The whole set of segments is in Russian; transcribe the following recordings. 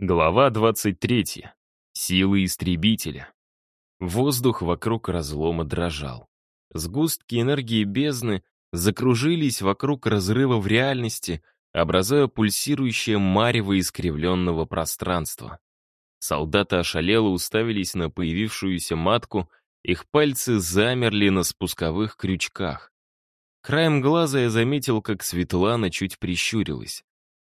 Глава 23. Силы истребителя. Воздух вокруг разлома дрожал. Сгустки энергии бездны закружились вокруг разрыва в реальности, образуя пульсирующее марево искривленного пространства. Солдаты ошалело уставились на появившуюся матку, их пальцы замерли на спусковых крючках. Краем глаза я заметил, как Светлана чуть прищурилась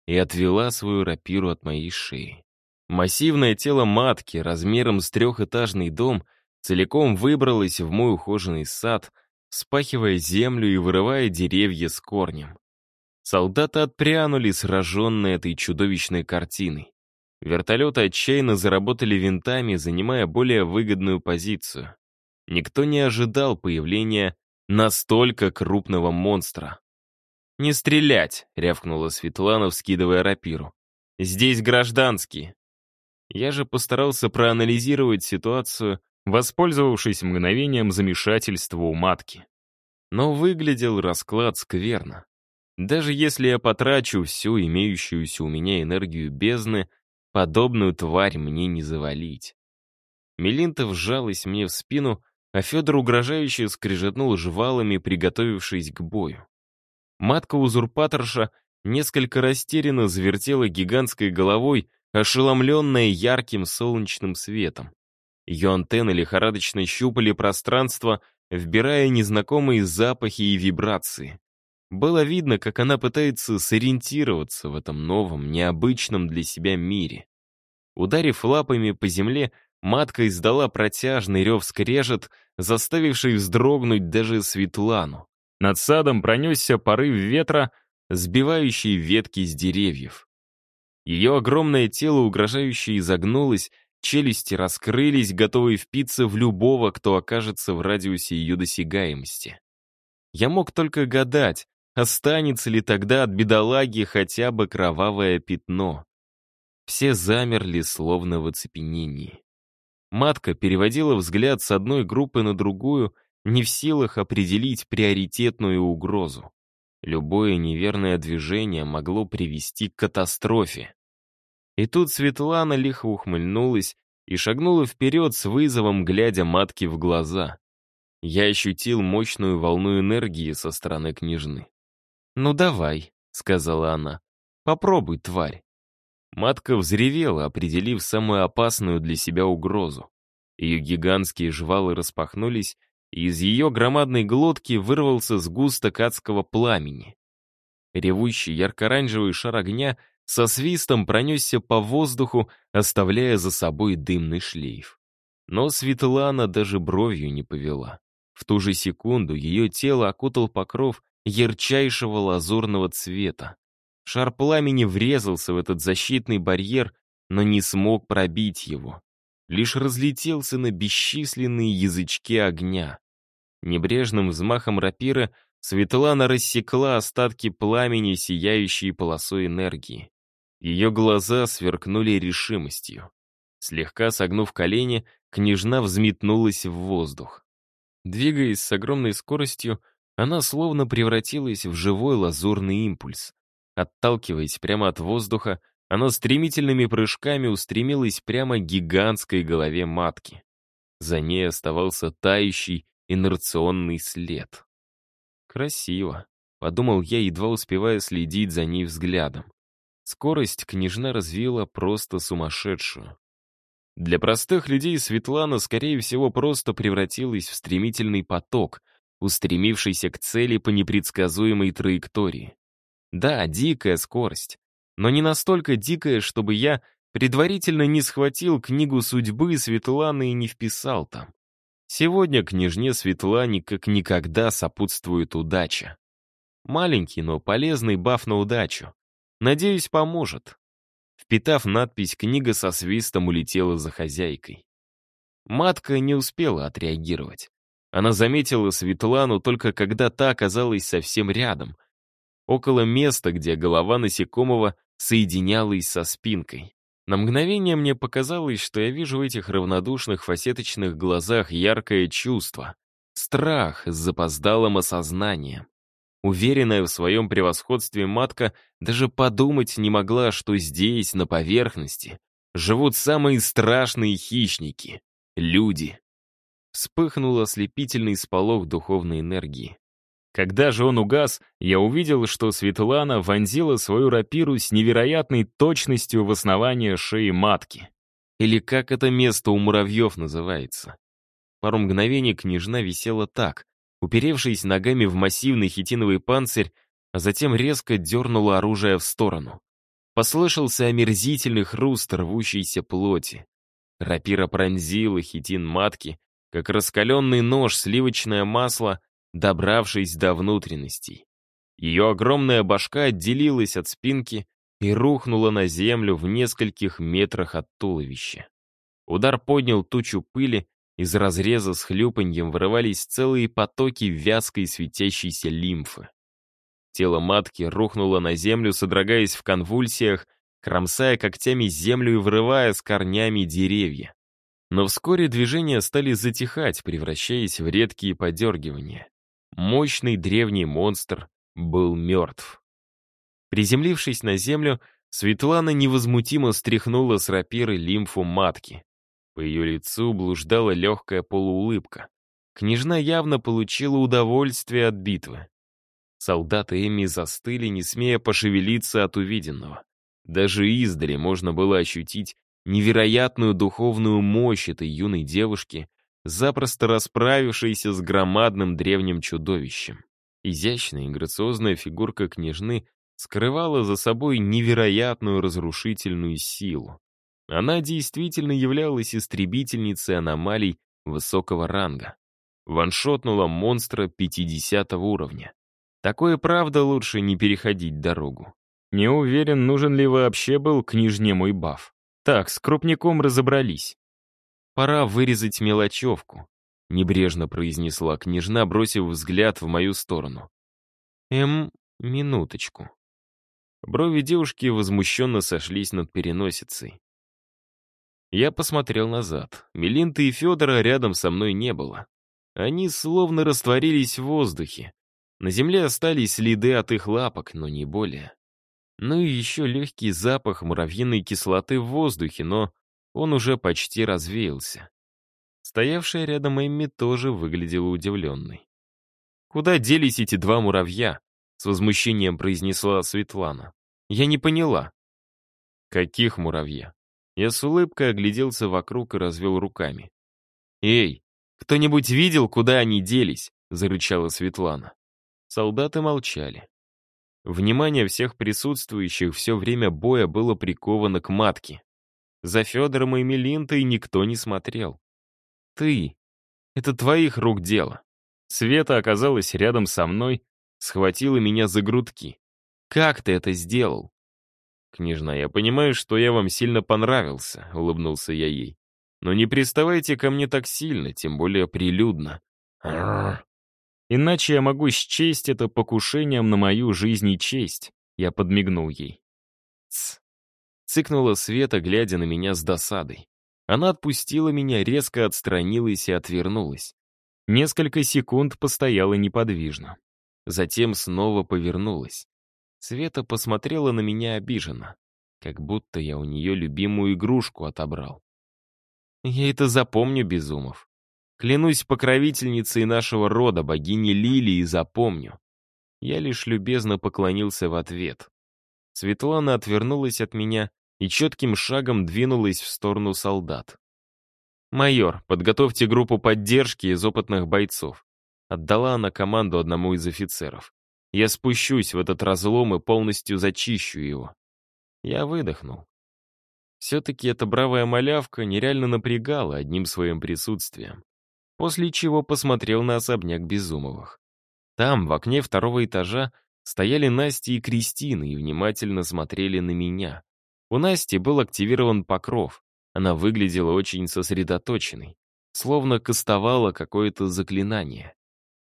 и отвела свою рапиру от моей шеи. Массивное тело матки размером с трехэтажный дом целиком выбралось в мой ухоженный сад, спахивая землю и вырывая деревья с корнем. Солдаты отпрянули, сраженные этой чудовищной картиной. Вертолеты отчаянно заработали винтами, занимая более выгодную позицию. Никто не ожидал появления настолько крупного монстра. «Не стрелять!» — рявкнула Светлана, вскидывая рапиру. «Здесь гражданские!» Я же постарался проанализировать ситуацию, воспользовавшись мгновением замешательства у матки. Но выглядел расклад скверно. Даже если я потрачу всю имеющуюся у меня энергию бездны, подобную тварь мне не завалить. Мелинта вжалась мне в спину, а Федор угрожающе скрежетнул жвалами, приготовившись к бою. Матка-узурпаторша несколько растерянно завертела гигантской головой, ошеломленная ярким солнечным светом. Ее антенны лихорадочно щупали пространство, вбирая незнакомые запахи и вибрации. Было видно, как она пытается сориентироваться в этом новом, необычном для себя мире. Ударив лапами по земле, матка издала протяжный рев-скрежет, заставивший вздрогнуть даже Светлану. Над садом пронесся порыв ветра, сбивающий ветки с деревьев. Ее огромное тело угрожающе изогнулось, челюсти раскрылись, готовые впиться в любого, кто окажется в радиусе ее досягаемости. Я мог только гадать, останется ли тогда от бедолаги хотя бы кровавое пятно. Все замерли, словно в оцепенении. Матка переводила взгляд с одной группы на другую, не в силах определить приоритетную угрозу. Любое неверное движение могло привести к катастрофе. И тут Светлана лихо ухмыльнулась и шагнула вперед с вызовом, глядя матке в глаза. Я ощутил мощную волну энергии со стороны княжны. «Ну давай», — сказала она, — «попробуй, тварь». Матка взревела, определив самую опасную для себя угрозу. Ее гигантские жвалы распахнулись, из ее громадной глотки вырвался сгусток адского пламени. Ревущий ярко-оранжевый шар огня со свистом пронесся по воздуху, оставляя за собой дымный шлейф. Но Светлана даже бровью не повела. В ту же секунду ее тело окутал покров ярчайшего лазурного цвета. Шар пламени врезался в этот защитный барьер, но не смог пробить его. Лишь разлетелся на бесчисленные язычки огня. Небрежным взмахом рапира Светлана рассекла остатки пламени, сияющей полосой энергии. Ее глаза сверкнули решимостью. Слегка согнув колени, княжна взметнулась в воздух. Двигаясь с огромной скоростью, она словно превратилась в живой лазурный импульс. Отталкиваясь прямо от воздуха, она стремительными прыжками устремилась прямо к гигантской голове матки. За ней оставался тающий, инерционный след. «Красиво», — подумал я, едва успевая следить за ней взглядом. Скорость княжна развила просто сумасшедшую. Для простых людей Светлана, скорее всего, просто превратилась в стремительный поток, устремившийся к цели по непредсказуемой траектории. Да, дикая скорость, но не настолько дикая, чтобы я предварительно не схватил книгу судьбы Светланы и не вписал там. Сегодня княжне Светлане как никогда сопутствует удача. Маленький, но полезный баф на удачу. Надеюсь, поможет. Впитав надпись, книга со свистом улетела за хозяйкой. Матка не успела отреагировать. Она заметила Светлану только когда та оказалась совсем рядом, около места, где голова насекомого соединялась со спинкой. На мгновение мне показалось, что я вижу в этих равнодушных фасеточных глазах яркое чувство. Страх с запоздалым осознанием. Уверенная в своем превосходстве матка даже подумать не могла, что здесь, на поверхности, живут самые страшные хищники — люди. Вспыхнул ослепительный сполох духовной энергии. Когда же он угас, я увидел, что Светлана вонзила свою рапиру с невероятной точностью в основание шеи матки. Или как это место у муравьев называется. Пару мгновений княжна висела так, уперевшись ногами в массивный хитиновый панцирь, а затем резко дернула оружие в сторону. Послышался омерзительный хруст рвущейся плоти. Рапира пронзила хитин матки, как раскаленный нож сливочное масло, добравшись до внутренностей. Ее огромная башка отделилась от спинки и рухнула на землю в нескольких метрах от туловища. Удар поднял тучу пыли, из разреза с хлюпаньем вырывались целые потоки вязкой светящейся лимфы. Тело матки рухнуло на землю, содрогаясь в конвульсиях, кромсая когтями землю и вырывая с корнями деревья. Но вскоре движения стали затихать, превращаясь в редкие подергивания. Мощный древний монстр был мертв. Приземлившись на землю, Светлана невозмутимо стряхнула с рапиры лимфу матки. По ее лицу блуждала легкая полуулыбка. Княжна явно получила удовольствие от битвы. Солдаты Эми застыли, не смея пошевелиться от увиденного. Даже издали можно было ощутить невероятную духовную мощь этой юной девушки, запросто расправившейся с громадным древним чудовищем. Изящная и грациозная фигурка княжны скрывала за собой невероятную разрушительную силу. Она действительно являлась истребительницей аномалий высокого ранга. Ваншотнула монстра 50 уровня. Такое, правда, лучше не переходить дорогу. Не уверен, нужен ли вообще был княжне мой баф. Так, с крупником разобрались. Пора вырезать мелочевку, небрежно произнесла княжна, бросив взгляд в мою сторону. Эм, минуточку. Брови девушки возмущенно сошлись над переносицей. Я посмотрел назад. Мелинты и Федора рядом со мной не было. Они словно растворились в воздухе. На земле остались следы от их лапок, но не более. Ну и еще легкий запах муравьиной кислоты в воздухе, но он уже почти развеялся. Стоявшая рядом Эмми тоже выглядела удивленной. «Куда делись эти два муравья?» — с возмущением произнесла Светлана. «Я не поняла». «Каких муравья?» Я с улыбкой огляделся вокруг и развел руками. «Эй, кто-нибудь видел, куда они делись?» — зарычала Светлана. Солдаты молчали. Внимание всех присутствующих все время боя было приковано к матке. За Федором и Мелинтой никто не смотрел. «Ты! Это твоих рук дело!» Света оказалась рядом со мной, схватила меня за грудки. «Как ты это сделал?» «Княжна, я понимаю, что я вам сильно понравился», — улыбнулся я ей. «Но не приставайте ко мне так сильно, тем более прилюдно. Иначе я могу счесть это покушением на мою жизнь и честь. Я подмигнул ей. Ц. Цыкнула Света, глядя на меня с досадой. Она отпустила меня, резко отстранилась и отвернулась. Несколько секунд постояла неподвижно. Затем снова повернулась. Света посмотрела на меня обиженно, как будто я у нее любимую игрушку отобрал. Я это запомню, Безумов. Клянусь покровительницей нашего рода, богини Лилии, запомню. Я лишь любезно поклонился в ответ. Светлана отвернулась от меня и четким шагом двинулась в сторону солдат. «Майор, подготовьте группу поддержки из опытных бойцов», отдала она команду одному из офицеров. «Я спущусь в этот разлом и полностью зачищу его». Я выдохнул. Все-таки эта бравая малявка нереально напрягала одним своим присутствием после чего посмотрел на особняк Безумовых. Там, в окне второго этажа, стояли Настя и Кристина и внимательно смотрели на меня. У Насти был активирован покров. Она выглядела очень сосредоточенной, словно кастовала какое-то заклинание.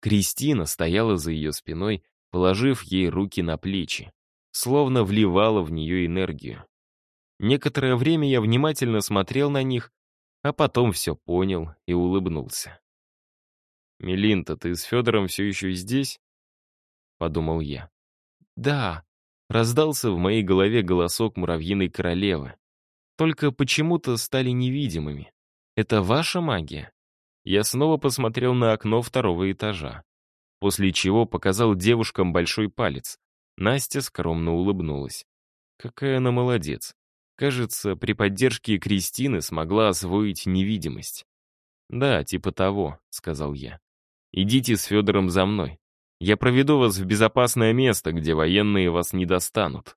Кристина стояла за ее спиной, положив ей руки на плечи, словно вливала в нее энергию. Некоторое время я внимательно смотрел на них, а потом все понял и улыбнулся. «Мелинта, ты с Федором все еще здесь?» — подумал я. «Да», — раздался в моей голове голосок муравьиной королевы. Только почему-то стали невидимыми. Это ваша магия? Я снова посмотрел на окно второго этажа. После чего показал девушкам большой палец. Настя скромно улыбнулась. Какая она молодец. Кажется, при поддержке Кристины смогла освоить невидимость. «Да, типа того», — сказал я. «Идите с Федором за мной. Я проведу вас в безопасное место, где военные вас не достанут.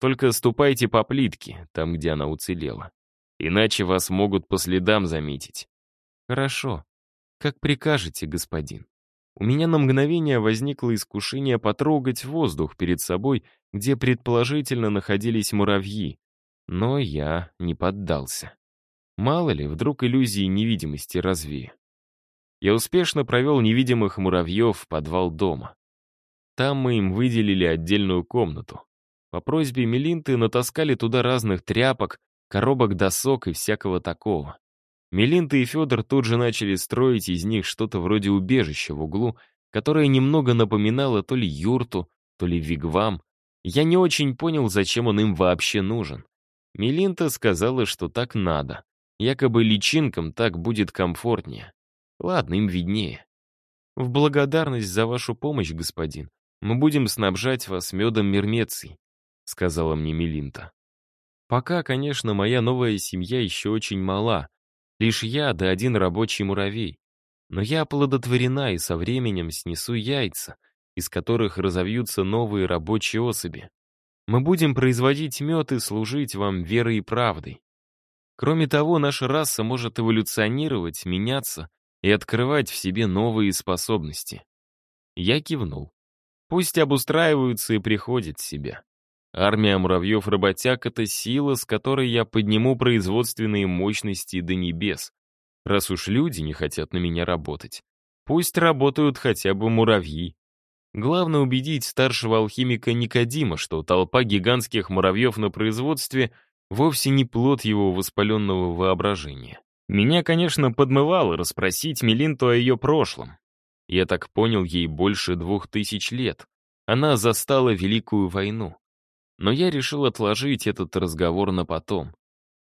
Только ступайте по плитке, там, где она уцелела. Иначе вас могут по следам заметить». «Хорошо. Как прикажете, господин». У меня на мгновение возникло искушение потрогать воздух перед собой, где предположительно находились муравьи. Но я не поддался. Мало ли, вдруг иллюзии невидимости развею. Я успешно провел невидимых муравьев в подвал дома. Там мы им выделили отдельную комнату. По просьбе Мелинты натаскали туда разных тряпок, коробок досок и всякого такого. Мелинта и Федор тут же начали строить из них что-то вроде убежища в углу, которое немного напоминало то ли юрту, то ли вигвам. Я не очень понял, зачем он им вообще нужен. Мелинта сказала, что так надо. Якобы личинкам так будет комфортнее. Ладно, им виднее. В благодарность за вашу помощь, господин, мы будем снабжать вас медом Мермеций, сказала мне Мелинта. Пока, конечно, моя новая семья еще очень мала. Лишь я да один рабочий муравей. Но я оплодотворена и со временем снесу яйца, из которых разовьются новые рабочие особи. Мы будем производить мед и служить вам верой и правдой. Кроме того, наша раса может эволюционировать, меняться и открывать в себе новые способности. Я кивнул. Пусть обустраиваются и приходят в себя. Армия муравьев-работяг — это сила, с которой я подниму производственные мощности до небес. Раз уж люди не хотят на меня работать, пусть работают хотя бы муравьи. Главное убедить старшего алхимика Никодима, что толпа гигантских муравьев на производстве — вовсе не плод его воспаленного воображения. Меня, конечно, подмывало расспросить Мелинту о ее прошлом. Я так понял, ей больше двух тысяч лет. Она застала Великую войну. Но я решил отложить этот разговор на потом.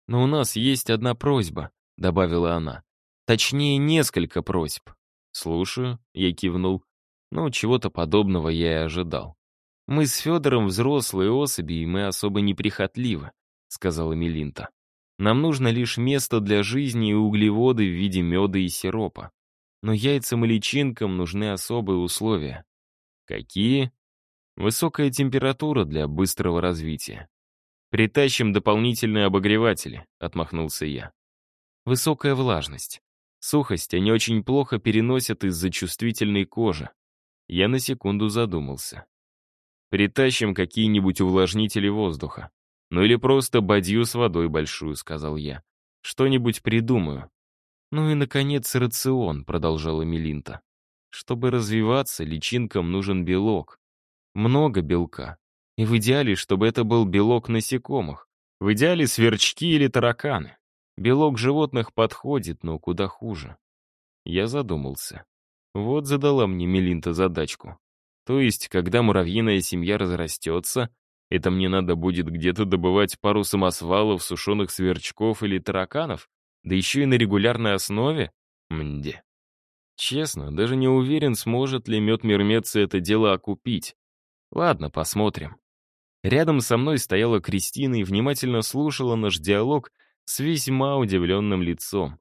«Но у нас есть одна просьба», — добавила она. «Точнее, несколько просьб». «Слушаю», — я кивнул. Ну, чего-то подобного я и ожидал. Мы с Федором взрослые особи, и мы особо неприхотливы сказала Мелинта. Нам нужно лишь место для жизни и углеводы в виде меда и сиропа. Но яйцам и личинкам нужны особые условия. Какие? Высокая температура для быстрого развития. Притащим дополнительные обогреватели, отмахнулся я. Высокая влажность. Сухость они очень плохо переносят из-за чувствительной кожи. Я на секунду задумался. Притащим какие-нибудь увлажнители воздуха. «Ну или просто бадью с водой большую», — сказал я. «Что-нибудь придумаю». «Ну и, наконец, рацион», — продолжала Мелинта. «Чтобы развиваться, личинкам нужен белок. Много белка. И в идеале, чтобы это был белок насекомых. В идеале сверчки или тараканы. Белок животных подходит, но куда хуже». Я задумался. Вот задала мне Мелинта задачку. То есть, когда муравьиная семья разрастется, это мне надо будет где-то добывать пару самосвалов, сушеных сверчков или тараканов? Да еще и на регулярной основе? Мде. Честно, даже не уверен, сможет ли мед Мермеца это дело окупить. Ладно, посмотрим. Рядом со мной стояла Кристина и внимательно слушала наш диалог с весьма удивленным лицом.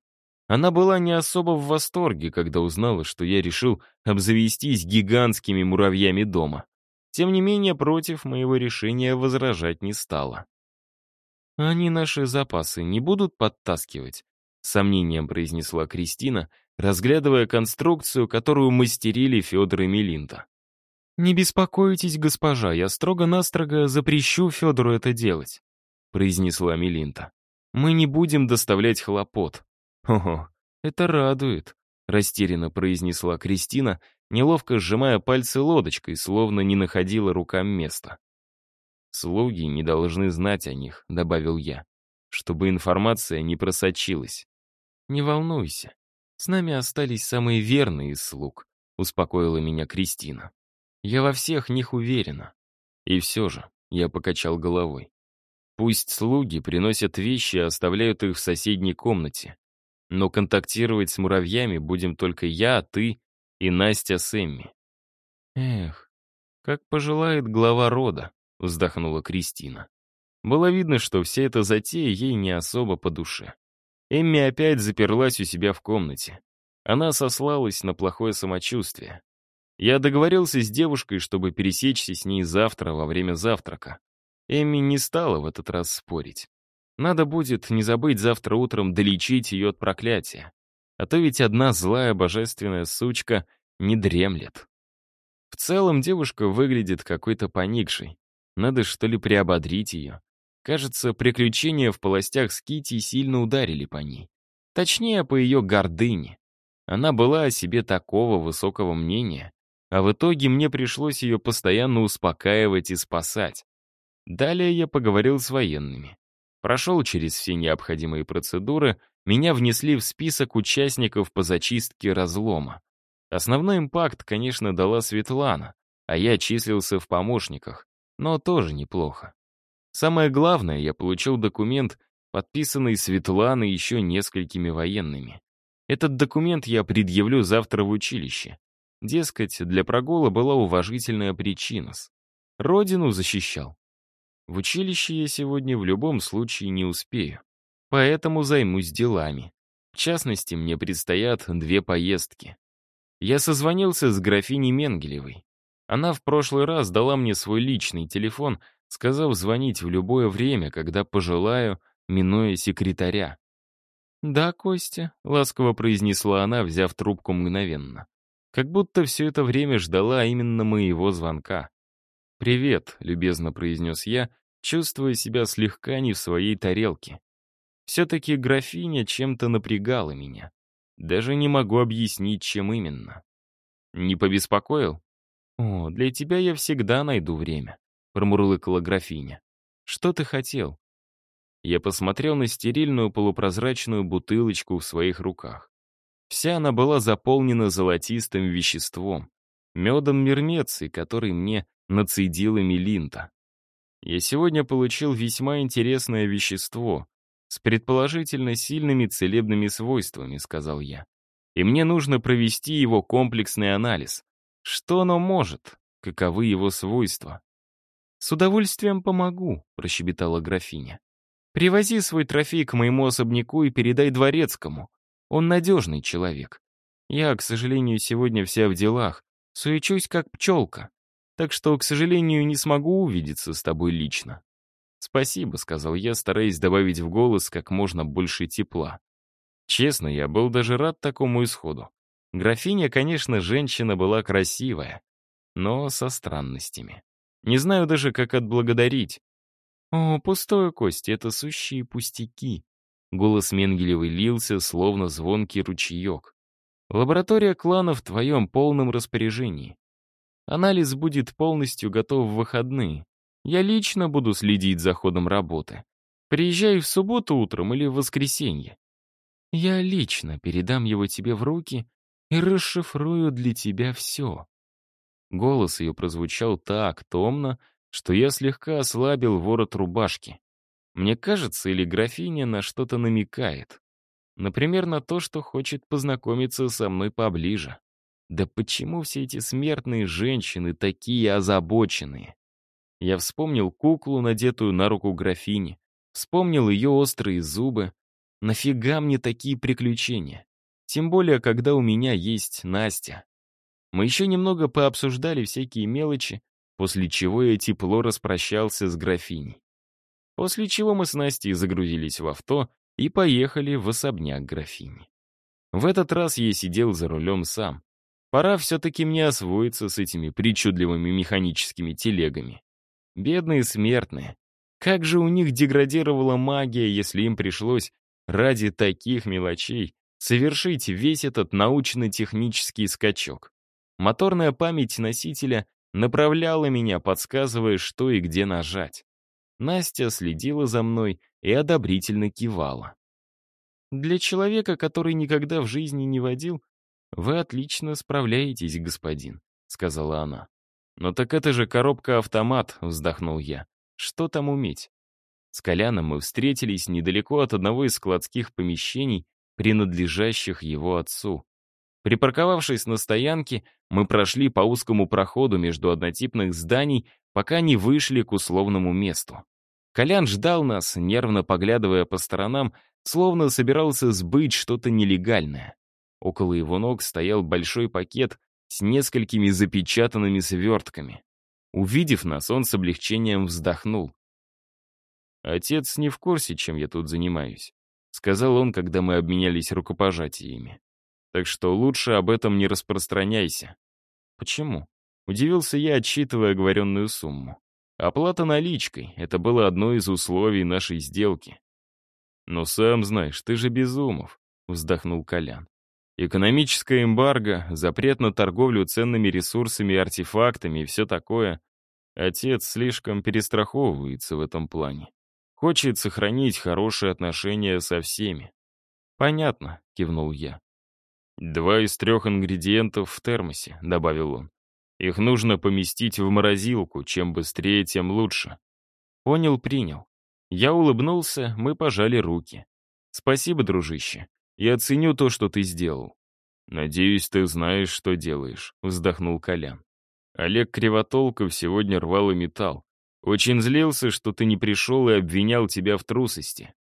Она была не особо в восторге, когда узнала, что я решил обзавестись гигантскими муравьями дома. Тем не менее, против моего решения возражать не стала. «Они наши запасы не будут подтаскивать?» — сомнением произнесла Кристина, разглядывая конструкцию, которую мастерили Федор и Мелинда. «Не беспокойтесь, госпожа, я строго-настрого запрещу Федору это делать», — произнесла Мелинда. «Мы не будем доставлять хлопот». «Ого, это радует», — растерянно произнесла Кристина, неловко сжимая пальцы лодочкой, словно не находила рукам места. «Слуги не должны знать о них», — добавил я, чтобы информация не просочилась. «Не волнуйся, с нами остались самые верные из слуг», — успокоила меня Кристина. «Я во всех них уверена». И все же я покачал головой. Пусть слуги приносят вещи и оставляют их в соседней комнате. Но контактировать с муравьями будем только я, ты и Настя с Эмми. Эх, как пожелает глава рода, вздохнула Кристина. Было видно, что вся эта затея ей не особо по душе. Эмми опять заперлась у себя в комнате. Она сослалась на плохое самочувствие. Я договорился с девушкой, чтобы пересечься с ней завтра во время завтрака. Эмми не стала в этот раз спорить. Надо будет не забыть завтра утром долечить ее от проклятия. А то ведь одна злая божественная сучка не дремлет. В целом девушка выглядит какой-то поникшей. Надо что ли приободрить ее. Кажется, приключения в полостях с Кити сильно ударили по ней. Точнее, по ее гордыне. Она была о себе такого высокого мнения, а в итоге мне пришлось ее постоянно успокаивать и спасать. Далее я поговорил с военными. Прошел через все необходимые процедуры, меня внесли в список участников по зачистке разлома. Основной импакт, конечно, дала Светлана, а я числился в помощниках, но тоже неплохо. Самое главное, я получил документ, подписанный Светланой еще несколькими военными. Этот документ я предъявлю завтра в училище. Дескать, для прогула была уважительная причина. Родину защищал. В училище я сегодня в любом случае не успею. Поэтому займусь делами. В частности, мне предстоят две поездки. Я созвонился с графиней Менгелевой. Она в прошлый раз дала мне свой личный телефон, сказав звонить в любое время, когда пожелаю, минуя секретаря. «Да, Костя», — ласково произнесла она, взяв трубку мгновенно. Как будто все это время ждала именно моего звонка. «Привет», — любезно произнес я, чувствуя себя слегка не в своей тарелке. Все-таки графиня чем-то напрягала меня. Даже не могу объяснить, чем именно. «Не побеспокоил?» «О, для тебя я всегда найду время», — промурлыкала графиня. «Что ты хотел?» Я посмотрел на стерильную полупрозрачную бутылочку в своих руках. Вся она была заполнена золотистым веществом, медом мермеции, который мне нацедила Мелинта. Я сегодня получил весьма интересное вещество с предположительно сильными целебными свойствами, сказал я. И мне нужно провести его комплексный анализ. Что оно может? Каковы его свойства? «С удовольствием помогу», — прощебетала графиня. Привози свой трофей к моему особняку и передай дворецкому. Он надежный человек. Я, к сожалению, сегодня вся в делах, суечусь как пчелка. Так что, к сожалению, не смогу увидеться с тобой лично. «Спасибо», — сказал я, стараясь добавить в голос как можно больше тепла. Честно, я был даже рад такому исходу. Графиня, конечно, женщина была красивая, но со странностями. Не знаю даже, как отблагодарить. «О, пустое, Костя, это сущие пустяки». Голос Менгелевой лился, словно звонкий ручеек. «Лаборатория клана в твоем полном распоряжении. Анализ будет полностью готов в выходные. Я лично буду следить за ходом работы. Приезжай в субботу утром или в воскресенье. Я лично передам его тебе в руки и расшифрую для тебя все». Голос ее прозвучал так томно, что я слегка ослабил ворот рубашки. Мне кажется, или графиня на что-то намекает. Например, на то, что хочет познакомиться со мной поближе. Да почему все эти смертные женщины такие озабоченные? Я вспомнил куклу, надетую на руку графини. Вспомнил ее острые зубы. Нафига мне такие приключения? Тем более, когда у меня есть Настя. Мы еще немного пообсуждали всякие мелочи, после чего я тепло распрощался с графиней. После чего мы с Настей загрузились в авто и поехали в особняк графини. В этот раз я сидел за рулем сам. Пора все-таки мне освоиться с этими причудливыми механическими телегами. Бедные смертные. Как же у них деградировала магия, если им пришлось ради таких мелочей совершить весь этот научно-технический скачок. Моторная память носителя направляла меня, подсказывая, что и где нажать. Настя следила за мной и одобрительно кивала. «Для человека, который никогда в жизни не водил, вы отлично справляетесь, господин», — сказала она. «Но так это же коробка-автомат», — вздохнул я. «Что там уметь?» С Коляном мы встретились недалеко от одного из складских помещений, принадлежащих его отцу. Припарковавшись на стоянке, мы прошли по узкому проходу между однотипных зданий, пока не вышли к условному месту. Колян ждал нас, нервно поглядывая по сторонам, словно собирался сбыть что-то нелегальное. Около его ног стоял большой пакет с несколькими запечатанными свертками. Увидев нас, он с облегчением вздохнул. «Отец не в курсе, чем я тут занимаюсь», — сказал он, когда мы обменялись рукопожатиями. «Так что лучше об этом не распространяйся». «Почему?» — удивился я, отсчитывая оговоренную сумму. «Оплата наличкой — это было одно из условий нашей сделки». «Но сам знаешь, ты же Безумов», — вздохнул Колян. «Экономическая эмбарго, запрет на торговлю ценными ресурсами и артефактами и все такое. Отец слишком перестраховывается в этом плане. Хочет сохранить хорошие отношения со всеми. «Понятно», — кивнул я. «Два из трех ингредиентов в термосе», — добавил он. «Их нужно поместить в морозилку, чем быстрее, тем лучше». Понял, принял. Я улыбнулся, мы пожали руки. «Спасибо, дружище. Я ценю то, что ты сделал». «Надеюсь, ты знаешь, что делаешь», — вздохнул Колян. Олег Кривотолков сегодня рвал и металл. Очень злился, что ты не пришел и обвинял тебя в трусости.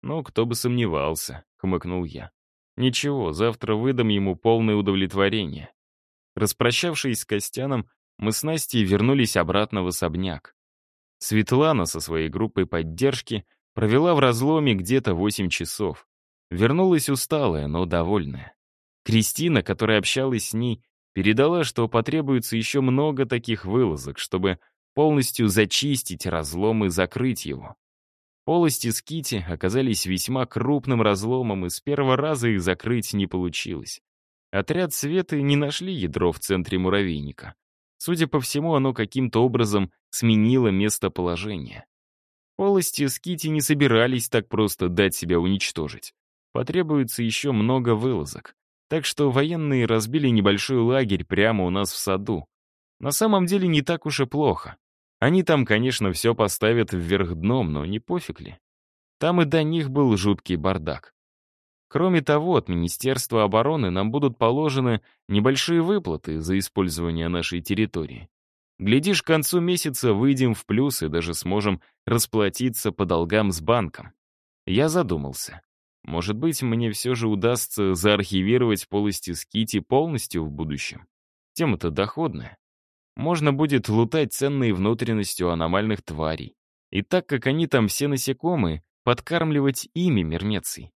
Ну, кто бы сомневался, хмыкнул я. Ничего, завтра выдам ему полное удовлетворение. Распрощавшись с Костяном, мы с Настей вернулись обратно в особняк. Светлана со своей группой поддержки провела в разломе где-то 8 часов. Вернулась усталая, но довольная. Кристина, которая общалась с ней, передала, что потребуется еще много таких вылазок, чтобы полностью зачистить разлом и закрыть его. Полости Скити оказались весьма крупным разломом, и с первого раза их закрыть не получилось. Отряд Светы не нашли ядро в центре муравейника. Судя по всему, оно каким-то образом сменило местоположение. Полости Скити не собирались так просто дать себя уничтожить. Потребуется еще много вылазок. Так что военные разбили небольшой лагерь прямо у нас в саду. На самом деле не так уж и плохо. Они там, конечно, все поставят вверх дном, но не пофиг ли. Там и до них был жуткий бардак. Кроме того, от Министерства обороны нам будут положены небольшие выплаты за использование нашей территории. Глядишь, к концу месяца выйдем в плюс и даже сможем расплатиться по долгам с банком. Я задумался. Может быть, мне все же удастся заархивировать полости Скити полностью в будущем? Тема-то доходная можно будет лутать ценные внутренности у аномальных тварей. И так как они там все насекомые, подкармливать ими мирмеций.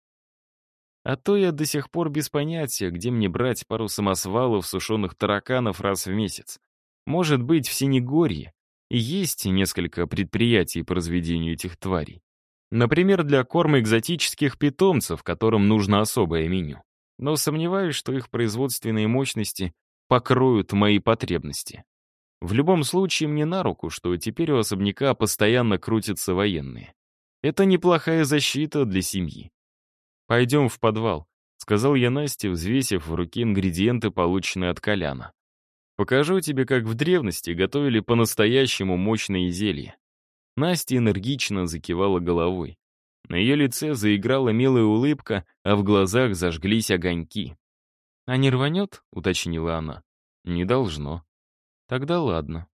А то я до сих пор без понятия, где мне брать пару самосвалов сушеных тараканов раз в месяц. Может быть, в Синегорье. Есть несколько предприятий по разведению этих тварей. Например, для корма экзотических питомцев, которым нужно особое меню. Но сомневаюсь, что их производственные мощности покроют мои потребности. В любом случае мне на руку, что теперь у особняка постоянно крутятся военные. Это неплохая защита для семьи. «Пойдем в подвал», — сказал я Насте, взвесив в руке ингредиенты, полученные от Коляна. «Покажу тебе, как в древности готовили по-настоящему мощные зелья». Настя энергично закивала головой. На ее лице заиграла милая улыбка, а в глазах зажглись огоньки. «А не рванет?» — уточнила она. «Не должно», Тогда ладно.